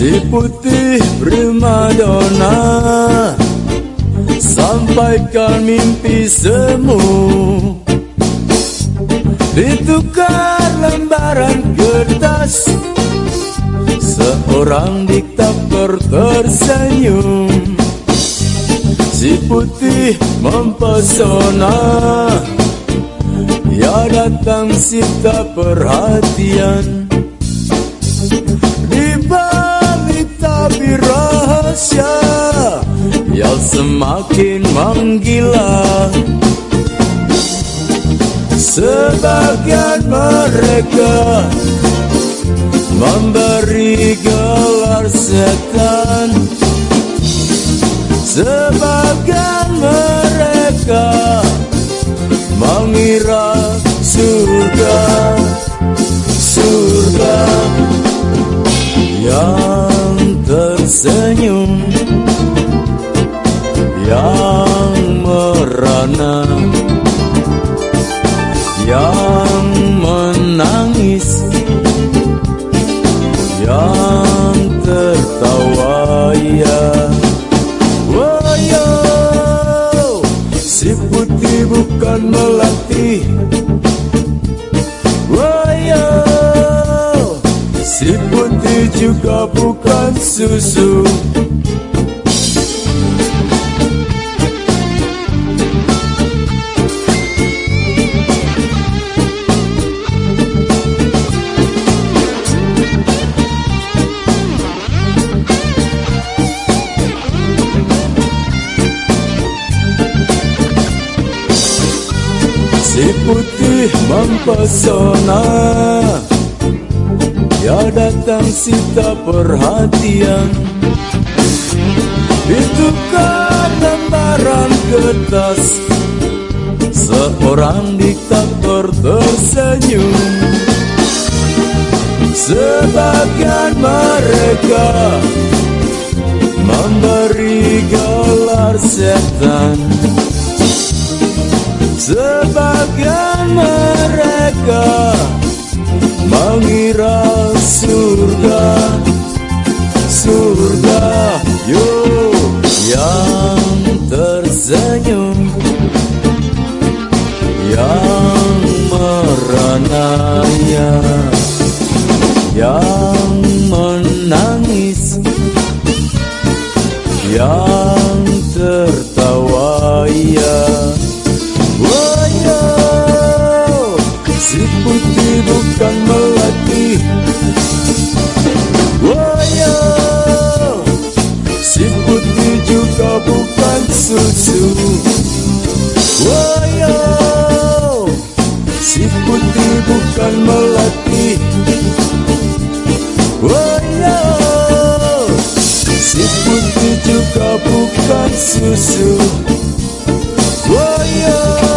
Si putih primadona Sampaikan mimpi semu Seorang diktator tersenyum. Si putih mempesona. Ya datang sita perhatian. Tapi rahasia yang semakin menggila. Sebagian mereka memberi gelar setan Sebagian mereka mengira surga Surga yang tersenyum putih bukan melati Si putih juga bukan susu Si putih mempesona. Ya datang sita perhatian. Itu kan lembaran kertas Seorang diktator tersenyum. Sebagian mereka Memberi gelar setan Sebagian mereka mengira surga surga yo yang tersenyum yang merananya yang menangis yang putih bukan melati. Woyo Si putih juga bukan susu. Woyo